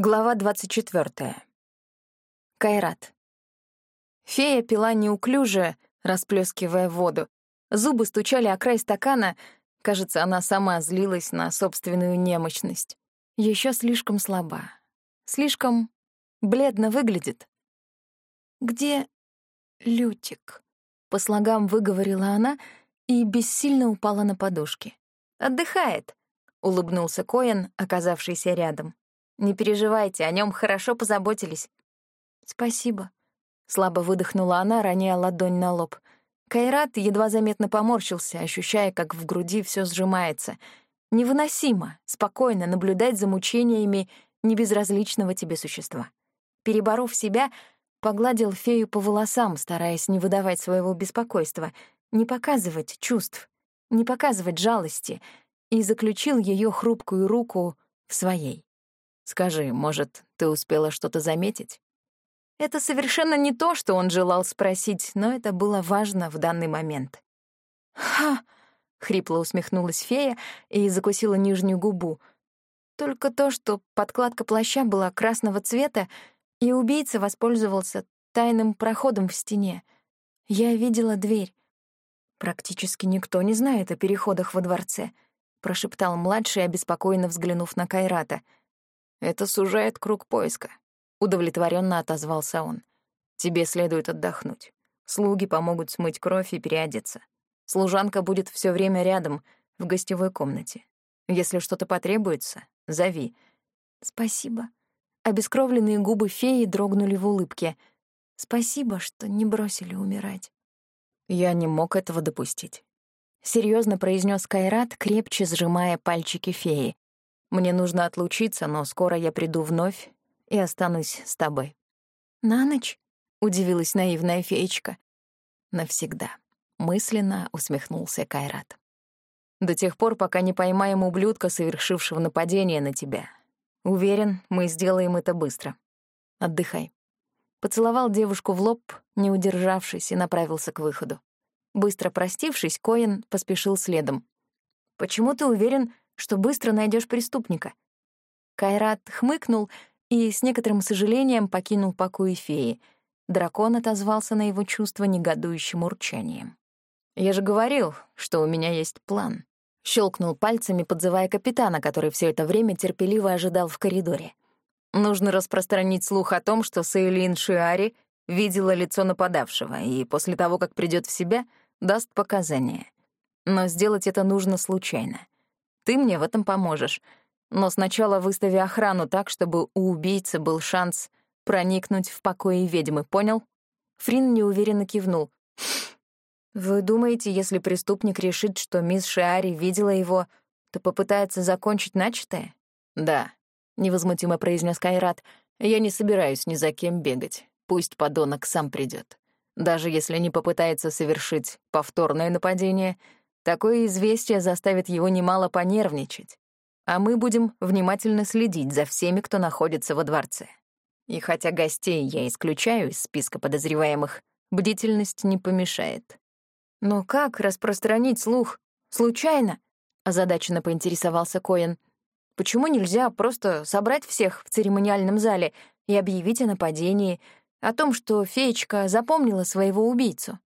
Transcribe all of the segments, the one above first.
Глава 24. Кайрат. Фея пила неуклюже, расплескивая воду. Зубы стучали о край стакана. Кажется, она сама злилась на собственную немощность. Еще слишком слаба. Слишком бледно выглядит. «Где Лютик?» — по слогам выговорила она и бессильно упала на подушки. «Отдыхает», — улыбнулся Коэн, оказавшийся рядом. Не переживайте, о нем хорошо позаботились. Спасибо. Слабо выдохнула она, роняя ладонь на лоб. Кайрат едва заметно поморщился, ощущая, как в груди все сжимается. Невыносимо, спокойно наблюдать за мучениями небезразличного тебе существа. Переборов себя, погладил фею по волосам, стараясь не выдавать своего беспокойства, не показывать чувств, не показывать жалости, и заключил ее хрупкую руку в своей. Скажи, может, ты успела что-то заметить? Это совершенно не то, что он желал спросить, но это было важно в данный момент. «Ха!» — хрипло усмехнулась фея и закусила нижнюю губу. Только то, что подкладка плаща была красного цвета, и убийца воспользовался тайным проходом в стене. Я видела дверь. «Практически никто не знает о переходах во дворце», — прошептал младший, обеспокоенно взглянув на Кайрата — это сужает круг поиска. Удовлетворенно отозвался он. Тебе следует отдохнуть. Слуги помогут смыть кровь и переодеться. Служанка будет все время рядом, в гостевой комнате. Если что-то потребуется, зови. Спасибо. Обескровленные губы феи дрогнули в улыбке. Спасибо, что не бросили умирать. Я не мог этого допустить. Серьезно произнес Кайрат, крепче сжимая пальчики феи. Мне нужно отлучиться, но скоро я приду вновь и останусь с тобой». «На ночь?» — удивилась наивная феечка. «Навсегда», — мысленно усмехнулся Кайрат. «До тех пор, пока не поймаем ублюдка, совершившего нападение на тебя. Уверен, мы сделаем это быстро. Отдыхай». Поцеловал девушку в лоб, не удержавшись, и направился к выходу. Быстро простившись, Коэн поспешил следом. «Почему ты уверен, что быстро найдешь преступника. Кайрат хмыкнул и с некоторым сожалением покинул покой феи. Дракон отозвался на его чувство негодующим урчанием. «Я же говорил, что у меня есть план», — щелкнул пальцами, подзывая капитана, который все это время терпеливо ожидал в коридоре. «Нужно распространить слух о том, что Сейлин Шиари видела лицо нападавшего и после того, как придет в себя, даст показания. Но сделать это нужно случайно. Ты мне в этом поможешь. Но сначала выстави охрану так, чтобы у убийцы был шанс проникнуть в покои ведьмы, понял?» Фрин неуверенно кивнул. «Вы думаете, если преступник решит, что мисс Шиари видела его, то попытается закончить начатое?» «Да», — невозмутимо произнес Кайрат. «Я не собираюсь ни за кем бегать. Пусть подонок сам придет. Даже если не попытается совершить повторное нападение, Такое известие заставит его немало понервничать, а мы будем внимательно следить за всеми, кто находится во дворце. И хотя гостей я исключаю из списка подозреваемых, бдительность не помешает. Но как распространить слух? Случайно? Озадаченно поинтересовался Коэн. Почему нельзя просто собрать всех в церемониальном зале и объявить о нападении, о том, что феечка запомнила своего убийцу?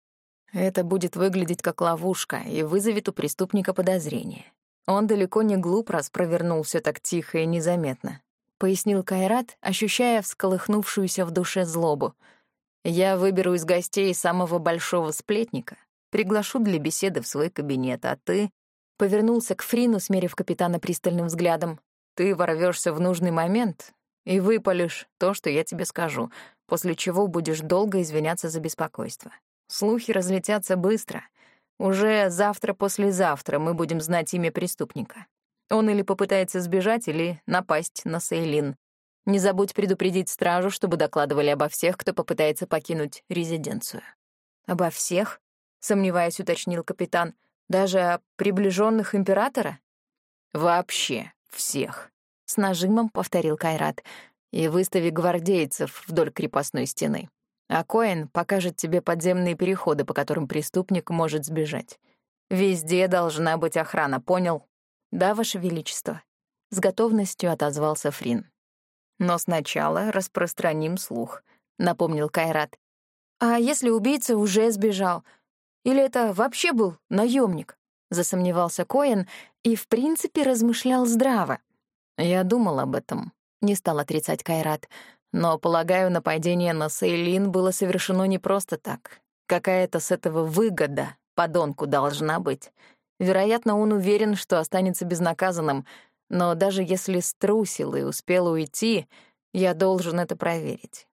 Это будет выглядеть как ловушка и вызовет у преступника подозрение. Он далеко не глуп, раз провернул всё так тихо и незаметно. Пояснил Кайрат, ощущая всколыхнувшуюся в душе злобу. «Я выберу из гостей самого большого сплетника, приглашу для беседы в свой кабинет, а ты...» Повернулся к Фрину, смерив капитана пристальным взглядом. «Ты ворвёшься в нужный момент и выпалишь то, что я тебе скажу, после чего будешь долго извиняться за беспокойство. Слухи разлетятся быстро. Уже завтра-послезавтра мы будем знать имя преступника. Он или попытается сбежать, или напасть на Сейлин. Не забудь предупредить стражу, чтобы докладывали обо всех, кто попытается покинуть резиденцию. «Обо всех?» — сомневаясь, уточнил капитан. «Даже о приближенных императора?» «Вообще всех», — с нажимом повторил Кайрат. «И выстави гвардейцев вдоль крепостной стены. А Коэн покажет тебе подземные переходы, по которым преступник может сбежать. Везде должна быть охрана, понял? Да, Ваше Величество. С готовностью отозвался Фрин. Но сначала распространим слух, напомнил Кайрат. А если убийца уже сбежал? Или это вообще был наемник? Засомневался Коэн и, в принципе, размышлял здраво. Я думал об этом, не стал отрицать Кайрат. Но, полагаю, нападение на Сейлин было совершено не просто так. Какая-то с этого выгода подонку должна быть. Вероятно, он уверен, что останется безнаказанным, но даже если струсил и успел уйти, я должен это проверить.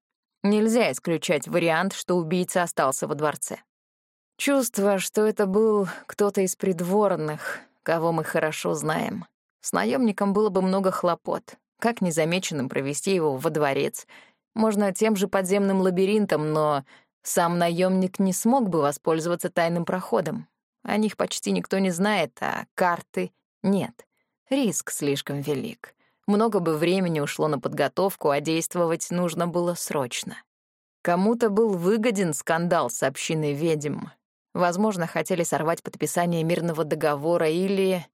Нельзя исключать вариант, что убийца остался во дворце. Чувство, что это был кто-то из придворных, кого мы хорошо знаем. С наемником было бы много хлопот. Как незамеченным провести его во дворец? Можно тем же подземным лабиринтом, но сам наемник не смог бы воспользоваться тайным проходом. О них почти никто не знает, а карты нет. Риск слишком велик. Много бы времени ушло на подготовку, а действовать нужно было срочно. Кому-то был выгоден скандал с общиной ведьм. Возможно, хотели сорвать подписание мирного договора или...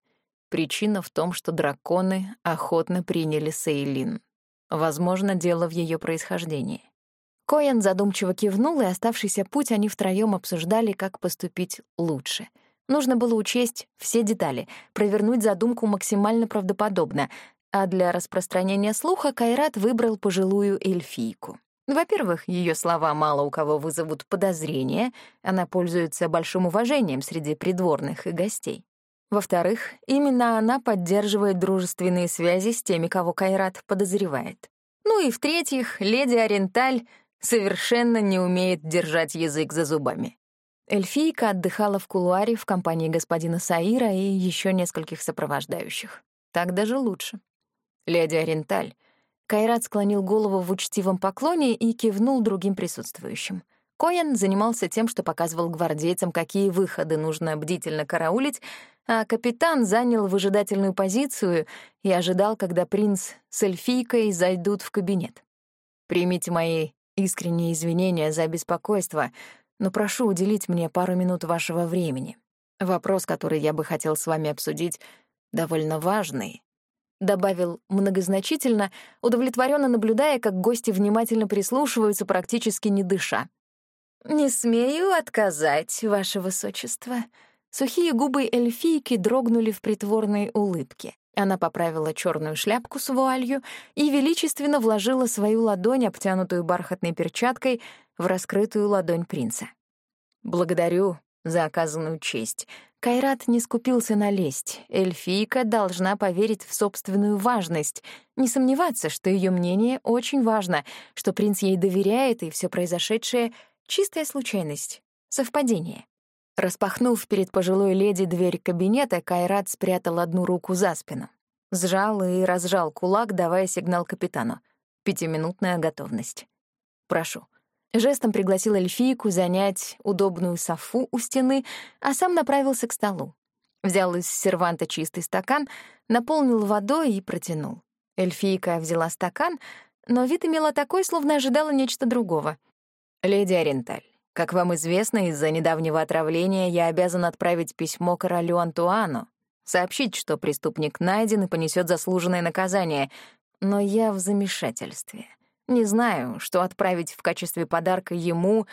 Причина в том, что драконы охотно приняли Сейлин. Возможно, дело в ее происхождении. Коэн задумчиво кивнул, и оставшийся путь они втроем обсуждали, как поступить лучше. Нужно было учесть все детали, провернуть задумку максимально правдоподобно, а для распространения слуха Кайрат выбрал пожилую эльфийку. Во-первых, ее слова мало у кого вызовут подозрения, она пользуется большим уважением среди придворных и гостей. Во-вторых, именно она поддерживает дружественные связи с теми, кого Кайрат подозревает. Ну и в-третьих, леди Оренталь совершенно не умеет держать язык за зубами. Эльфийка отдыхала в кулуаре в компании господина Саира и еще нескольких сопровождающих. Так даже лучше. Леди Оренталь. Кайрат склонил голову в учтивом поклоне и кивнул другим присутствующим. Коэн занимался тем, что показывал гвардейцам, какие выходы нужно бдительно караулить, а капитан занял выжидательную позицию и ожидал, когда принц с эльфийкой зайдут в кабинет. «Примите мои Искренние извинения за беспокойство, но прошу уделить мне пару минут вашего времени. Вопрос, который я бы хотел с вами обсудить, довольно важный. Добавил многозначительно, удовлетворенно наблюдая, как гости внимательно прислушиваются, практически не дыша. «Не смею отказать, ваше высочество». Сухие губы эльфийки дрогнули в притворной улыбке. Она поправила черную шляпку с вуалью и величественно вложила свою ладонь, обтянутую бархатной перчаткой, в раскрытую ладонь принца. «Благодарю за оказанную честь. Кайрат не скупился на лесть. Эльфийка должна поверить в собственную важность, не сомневаться, что ее мнение очень важно, что принц ей доверяет, и все произошедшее — чистая случайность, совпадение. Распахнув перед пожилой леди дверь кабинета, Кайрат спрятал одну руку за спину. Сжал и разжал кулак, давая сигнал капитану. Пятиминутная готовность. «Прошу». Жестом пригласил эльфийку занять удобную софу у стены, а сам направился к столу. Взял из серванта чистый стакан, наполнил водой и протянул. Эльфийка взяла стакан, но вид имела такой, словно ожидала нечто другого. «Леди Оренталь, как вам известно, из-за недавнего отравления я обязан отправить письмо королю Антуану, сообщить, что преступник найден и понесет заслуженное наказание, но я в замешательстве. Не знаю, что отправить в качестве подарка ему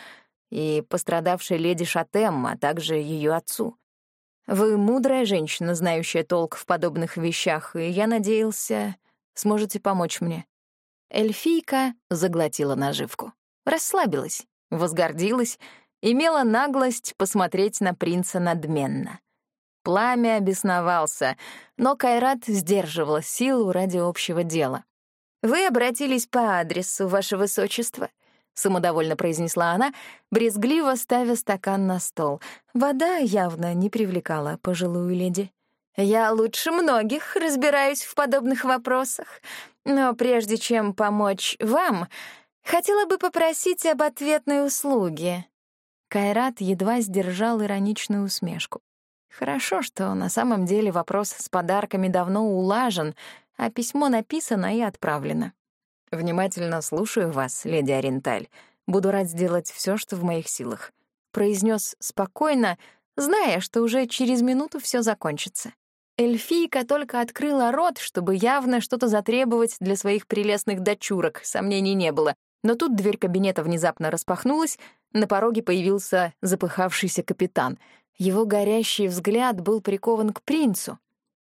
и пострадавшей леди Шатем, а также ее отцу. Вы мудрая женщина, знающая толк в подобных вещах, и я надеялся, сможете помочь мне. Эльфийка заглотила наживку. Расслабилась возгордилась, имела наглость посмотреть на принца надменно. Пламя обесновался, но Кайрат сдерживала силу ради общего дела. «Вы обратились по адресу, ваше высочество», — самодовольно произнесла она, брезгливо ставя стакан на стол. Вода явно не привлекала пожилую леди. «Я лучше многих разбираюсь в подобных вопросах, но прежде чем помочь вам, Хотела бы попросить об ответной услуге». Кайрат едва сдержал ироничную усмешку. Хорошо, что на самом деле вопрос с подарками давно улажен, а письмо написано и отправлено. «Внимательно слушаю вас, леди Оренталь. Буду рад сделать все, что в моих силах», — произнес спокойно, зная, что уже через минуту все закончится. эльфийка только открыла рот, чтобы явно что-то затребовать для своих прелестных дочурок, сомнений не было. Но тут дверь кабинета внезапно распахнулась, на пороге появился запыхавшийся капитан. Его горящий взгляд был прикован к принцу.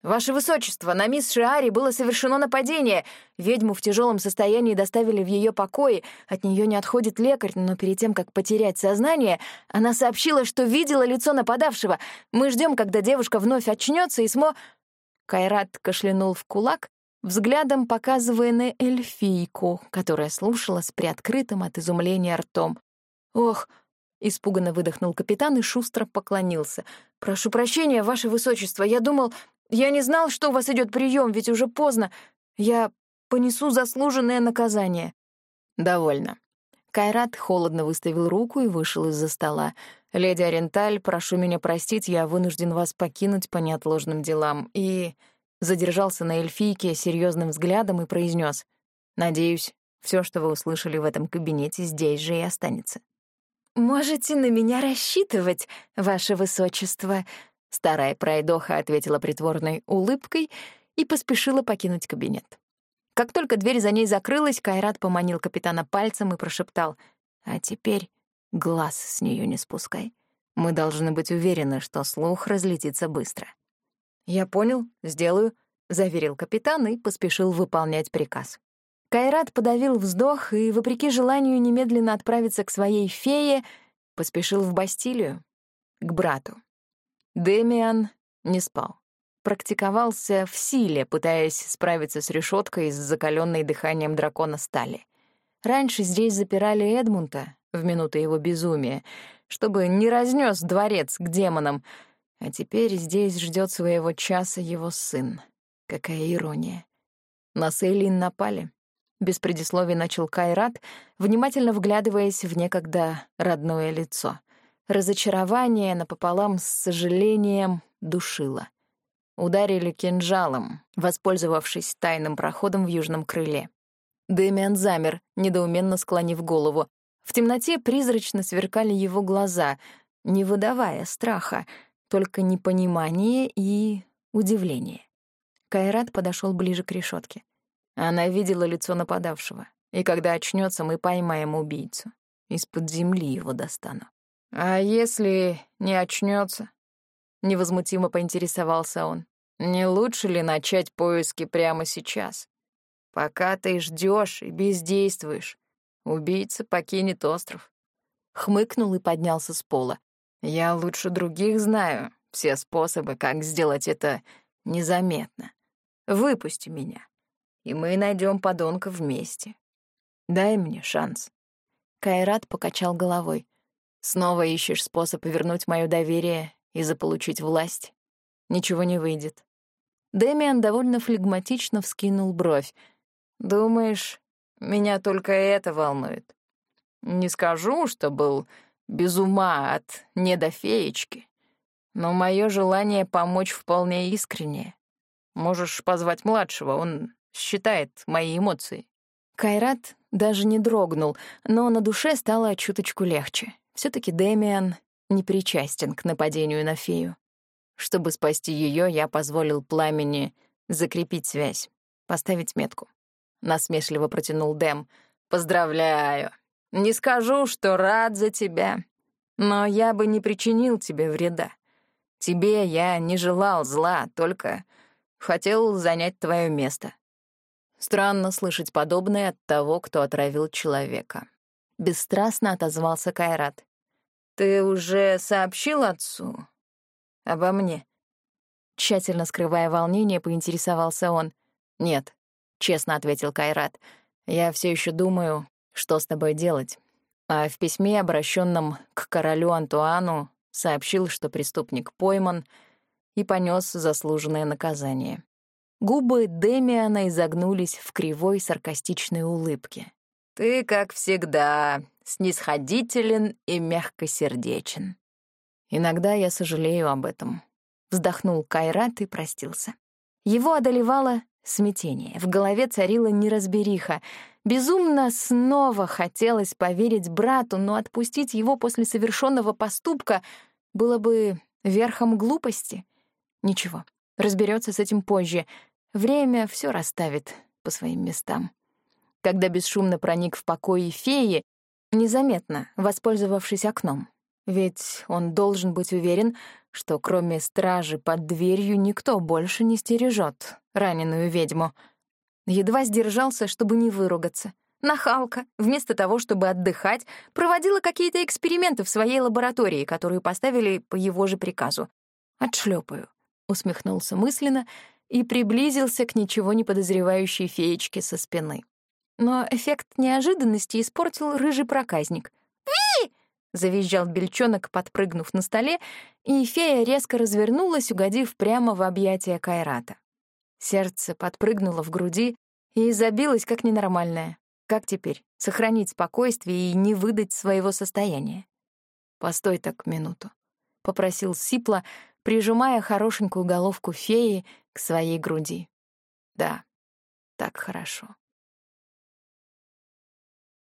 «Ваше высочество, на мисс Шиари было совершено нападение. Ведьму в тяжелом состоянии доставили в ее покои. От нее не отходит лекарь, но перед тем, как потерять сознание, она сообщила, что видела лицо нападавшего. Мы ждем, когда девушка вновь очнется и смо...» Кайрат кашлянул в кулак, взглядом показывая на эльфийку, которая слушала с приоткрытым от изумления ртом. «Ох!» — испуганно выдохнул капитан и шустро поклонился. «Прошу прощения, ваше высочество, я думал...» Я не знал, что у вас идет прием, ведь уже поздно. Я понесу заслуженное наказание». «Довольно». Кайрат холодно выставил руку и вышел из-за стола. «Леди Оренталь, прошу меня простить, я вынужден вас покинуть по неотложным делам». И задержался на эльфийке серьезным взглядом и произнес: «Надеюсь, все, что вы услышали в этом кабинете, здесь же и останется». «Можете на меня рассчитывать, ваше высочество», Старая пройдоха ответила притворной улыбкой и поспешила покинуть кабинет. Как только дверь за ней закрылась, Кайрат поманил капитана пальцем и прошептал, «А теперь глаз с нее не спускай. Мы должны быть уверены, что слух разлетится быстро». «Я понял, сделаю», — заверил капитан и поспешил выполнять приказ. Кайрат подавил вздох и, вопреки желанию немедленно отправиться к своей фее, поспешил в Бастилию, к брату. Демиан не спал. Практиковался в силе, пытаясь справиться с решеткой с закаленной дыханием дракона стали. Раньше здесь запирали Эдмунта в минуты его безумия, чтобы не разнес дворец к демонам, а теперь здесь ждет своего часа его сын. Какая ирония. На Сейлин напали. Без предисловий начал Кайрат, внимательно вглядываясь в некогда родное лицо — Разочарование напополам с сожалением душило. Ударили кинжалом, воспользовавшись тайным проходом в южном крыле. Дэмиан замер, недоуменно склонив голову. В темноте призрачно сверкали его глаза, не выдавая страха, только непонимание и удивление. Кайрат подошел ближе к решетке. Она видела лицо нападавшего, и когда очнется, мы поймаем убийцу. Из-под земли его достану. «А если не очнется? невозмутимо поинтересовался он. «Не лучше ли начать поиски прямо сейчас? Пока ты ждешь и бездействуешь, убийца покинет остров». Хмыкнул и поднялся с пола. «Я лучше других знаю все способы, как сделать это незаметно. Выпусти меня, и мы найдем подонка вместе. Дай мне шанс». Кайрат покачал головой. Снова ищешь способ вернуть моё доверие и заполучить власть? Ничего не выйдет. Дэмиан довольно флегматично вскинул бровь. «Думаешь, меня только это волнует? Не скажу, что был без ума от недофеечки, но мое желание помочь вполне искреннее. Можешь позвать младшего, он считает мои эмоции». Кайрат даже не дрогнул, но на душе стало чуточку легче все таки Дэмиан не причастен к нападению на фею. Чтобы спасти ее, я позволил пламени закрепить связь, поставить метку. Насмешливо протянул Дэм. «Поздравляю. Не скажу, что рад за тебя, но я бы не причинил тебе вреда. Тебе я не желал зла, только хотел занять твое место». Странно слышать подобное от того, кто отравил человека. Бесстрастно отозвался Кайрат. «Ты уже сообщил отцу обо мне?» Тщательно скрывая волнение, поинтересовался он. «Нет», — честно ответил Кайрат. «Я все еще думаю, что с тобой делать». А в письме, обращенном к королю Антуану, сообщил, что преступник пойман и понес заслуженное наказание. Губы Демиана изогнулись в кривой саркастичной улыбке. «Ты, как всегда, снисходителен и мягкосердечен. Иногда я сожалею об этом. Вздохнул Кайрат и простился. Его одолевало смятение. В голове царила неразбериха. Безумно снова хотелось поверить брату, но отпустить его после совершенного поступка было бы верхом глупости. Ничего, Разберется с этим позже. Время все расставит по своим местам. Когда бесшумно проник в покои феи, незаметно, воспользовавшись окном. Ведь он должен быть уверен, что кроме стражи под дверью никто больше не стережет раненую ведьму. Едва сдержался, чтобы не выругаться. Нахалка, вместо того, чтобы отдыхать, проводила какие-то эксперименты в своей лаборатории, которые поставили по его же приказу. «Отшлёпаю», — усмехнулся мысленно и приблизился к ничего не подозревающей феечке со спины. Но эффект неожиданности испортил рыжий проказник. «Ви!» — завизжал бельчонок, подпрыгнув на столе, и фея резко развернулась, угодив прямо в объятия Кайрата. Сердце подпрыгнуло в груди и забилось как ненормальное. Как теперь сохранить спокойствие и не выдать своего состояния? «Постой так минуту», — попросил Сипла, прижимая хорошенькую головку феи к своей груди. «Да, так хорошо».